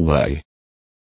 way